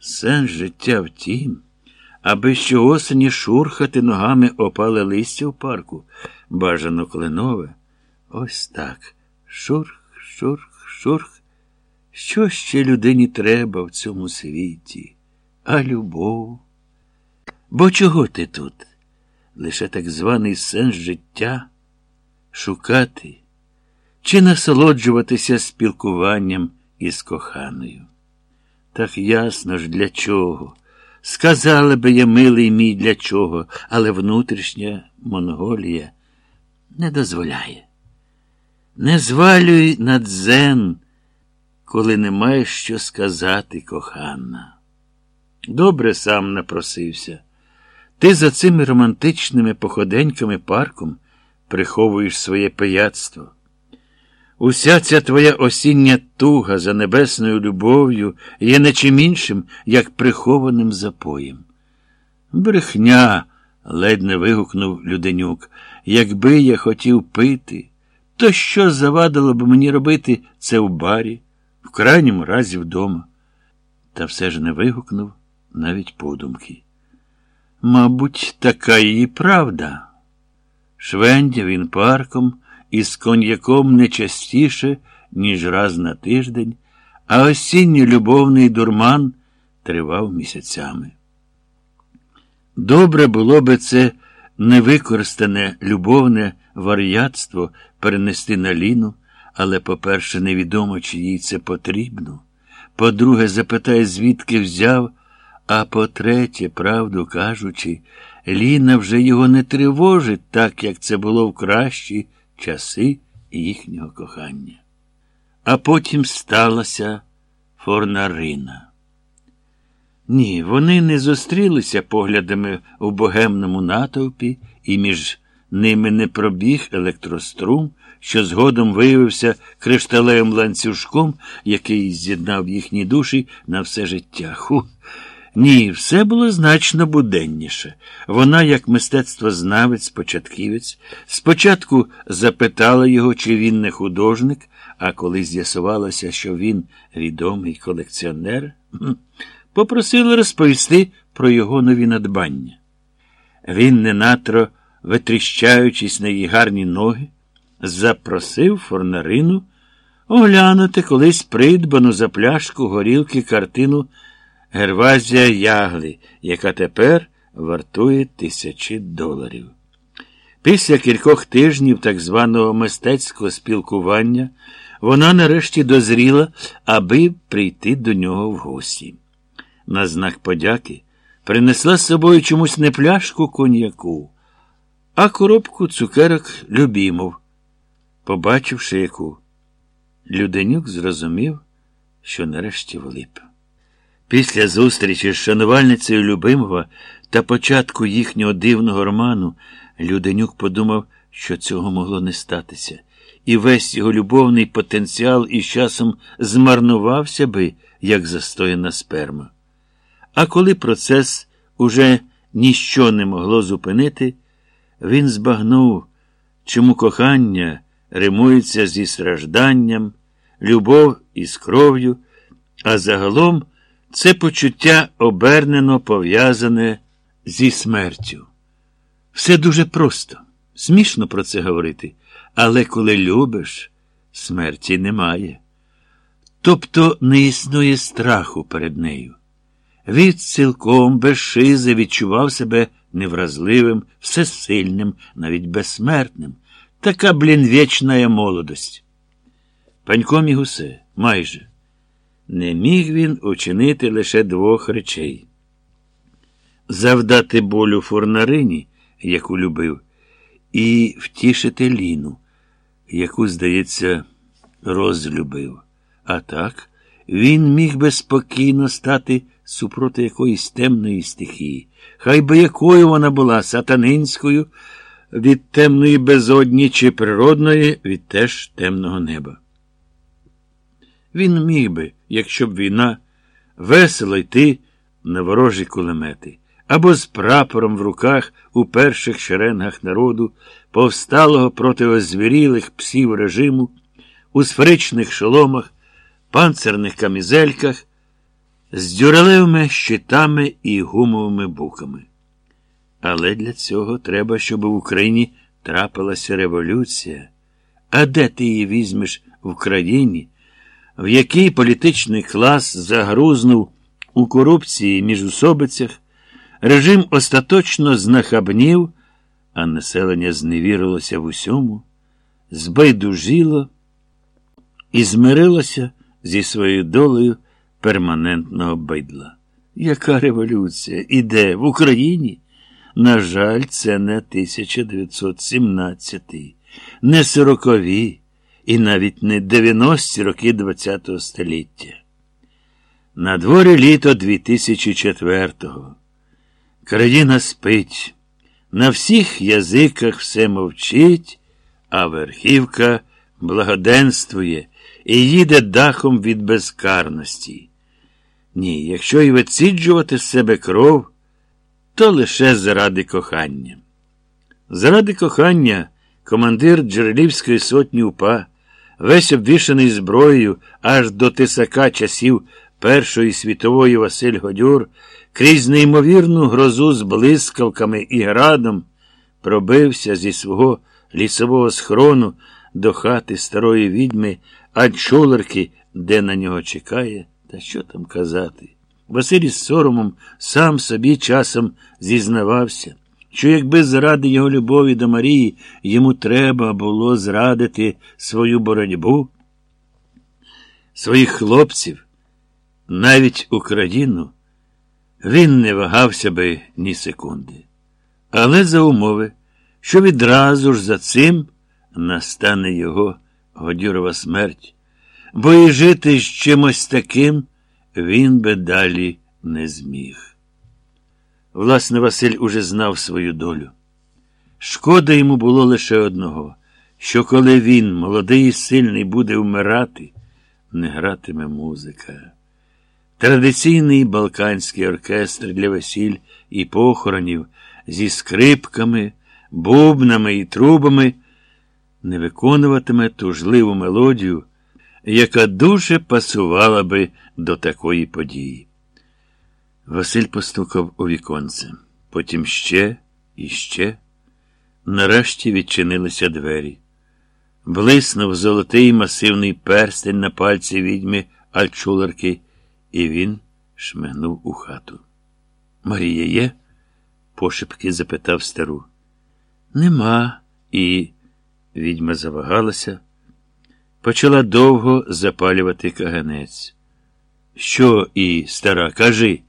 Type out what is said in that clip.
Сенс життя в тім, аби щоосені шурхати ногами опале листя в парку, бажано кленове. Ось так. Шурх, шурх, шурх. Що ще людині треба в цьому світі? А любов? Бо чого ти тут? Лише так званий сенс життя шукати чи насолоджуватися спілкуванням із коханою. Так ясно ж для чого. Сказала би я, милий мій, для чого, але внутрішня Монголія не дозволяє. Не звалюй на дзен, коли не маєш що сказати, кохана. Добре сам напросився. Ти за цими романтичними походеньками парком приховуєш своє пияцтво. Уся ця твоя осіння туга за небесною любов'ю є не чим іншим, як прихованим запоєм. Брехня, ледь не вигукнув Люденюк, якби я хотів пити, то що завадило б мені робити це в барі, в крайньому разі вдома? Та все ж не вигукнув навіть подумки. Мабуть, така її правда. Швендя він парком із коньяком не частіше, ніж раз на тиждень, а осінній любовний дурман тривав місяцями. Добре було би це невикористане любовне вар'ятство перенести на ліну, але, по-перше, невідомо, чи їй це потрібно. По-друге, запитає, звідки взяв, а по-третє, правду кажучи, Ліна вже його не тривожить так, як це було в кращі часи їхнього кохання. А потім сталася Форнарина. Ні, вони не зустрілися поглядами у богемному натовпі, і між ними не пробіг електрострум, що згодом виявився кришталевим ланцюжком, який з'єднав їхні душі на все життя. Ху! Ні, все було значно буденніше. Вона, як мистецтвознавець, початківець, спочатку запитала його, чи він не художник, а коли з'ясувалося, що він відомий колекціонер, попросила розповісти про його нові надбання. Він, ненатро, витріщаючись на її гарні ноги, запросив Форнарину оглянути колись придбану за пляшку горілки картину. Гервазія Ягли, яка тепер вартує тисячі доларів. Після кількох тижнів так званого мистецького спілкування вона нарешті дозріла, аби прийти до нього в гості. На знак подяки принесла з собою чомусь не пляшку коньяку, а коробку цукерок любімов. Побачивши яку, Люденюк зрозумів, що нарешті влип. Після зустрічі з шанувальницею Любимова та початку їхнього дивного роману Люденюк подумав, що цього могло не статися, і весь його любовний потенціал із часом змарнувався би, як застояна сперма. А коли процес уже ніщо не могло зупинити, він збагнув, чому кохання римується зі стражданням, любов із кров'ю, а загалом. Це почуття обернено пов'язане зі смертю. Все дуже просто, смішно про це говорити, але коли любиш, смерті немає. Тобто не існує страху перед нею. Від цілком без шизи відчував себе невразливим, всесильним, навіть безсмертним. Така, блін, вічна молодость. Панько міг усе, майже. Не міг він учинити лише двох речей завдати болю форнарині, яку любив, і втішити Ліну, яку, здається, розлюбив. А так, він міг би спокійно стати супроти якоїсь темної стихії, хай би якою вона була сатанинською від темної безодні чи природної від теж темного неба. Він міг би, якщо б війна, весело йти на ворожі кулемети, або з прапором в руках у перших шеренгах народу, повсталого проти озвірілих псів режиму, у сферичних шоломах, панцерних камізельках, з дюралевими щитами і гумовими буками. Але для цього треба, щоб в Україні трапилася революція. А де ти її візьмеш в країні, в якій політичний клас загрузнув у корупції міжусобицях, режим остаточно знахабнів, а населення зневірилося в усьому, збайдужило і змирилося зі своєю долею перманентного байдла. Яка революція? Іде в Україні? На жаль, це не 1917, не 40-ві і навіть не 90-ті роки ХХ століття. На дворі літо 2004-го. Країна спить, на всіх язиках все мовчить, а верхівка благоденствує і їде дахом від безкарності. Ні, якщо й виціджувати з себе кров, то лише заради кохання. Заради кохання командир Джерелівської сотні УПА, весь обвішаний зброєю аж до тисака часів Першої світової Василь Годюр, крізь неймовірну грозу з блискавками і градом, пробився зі свого лісового схрону до хати старої відьми, а чулерки, де на нього чекає, та що там казати. Василь із соромом сам собі часом зізнавався, що якби заради його любові до Марії йому треба було зрадити свою боротьбу, своїх хлопців, навіть Україну, він не вагався би ні секунди. Але за умови, що відразу ж за цим настане його Годюрова смерть, бо і жити з чимось таким він би далі не зміг. Власне, Василь уже знав свою долю. Шкода йому було лише одного, що коли він, молодий і сильний, буде вмирати, не гратиме музика. Традиційний балканський оркестр для весіль і похоронів зі скрипками, бубнами і трубами не виконуватиме тужливу мелодію, яка дуже пасувала би до такої події. Василь постукав у віконце, потім ще і ще. Нарешті відчинилися двері. Блиснув золотий масивний перстень на пальці відьми Альчулерки, і він шмигнув у хату. Марія є? пошепки запитав стару. Нема. І відьма завагалася, почала довго запалювати каганець. Що і, стара, кажи?